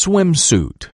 swimsuit.